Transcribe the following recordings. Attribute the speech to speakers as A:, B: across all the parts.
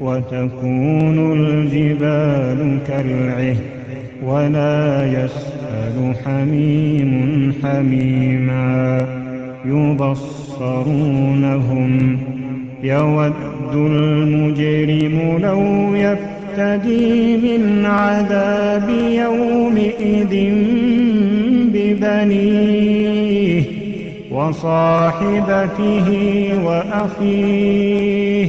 A: وتكون الجبال كالعه ولا يسأل حميم حميما. يبصرونهم يود المجرم لو يفتدي من عذاب يومئذ ببنيه وصاحبته وأخيه.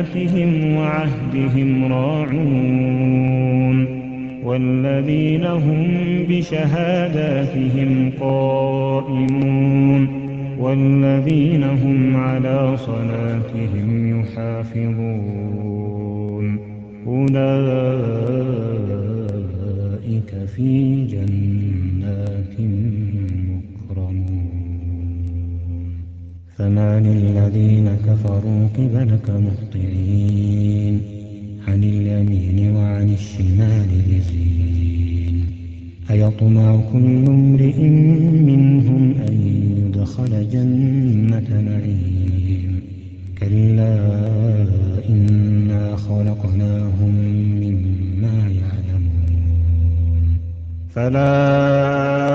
A: لأماناتهم وعهدهم راعون والذين هم بشهاداتهم قائمون والذين هم على صلاتهم يحافظون أولئك في جنات فما للذين كفروا قبلك مهطعين عن اليمين وعن الشمال لزين. أيطمع كل امرئ منهم أن يدخل جنة نعيم. كلا إنا خلقناهم مما يعلمون. فلا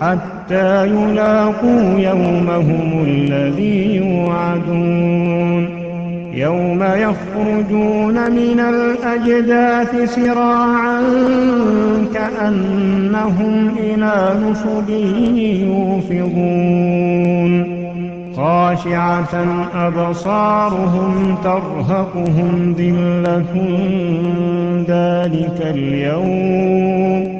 A: حتى يلاقوا يومهم الذي يوعدون. يوم يخرجون من الأجداث سراعا كأنهم إلى نصب يوفضون. خاشعة أبصارهم ترهقهم ذلة ذلك اليوم.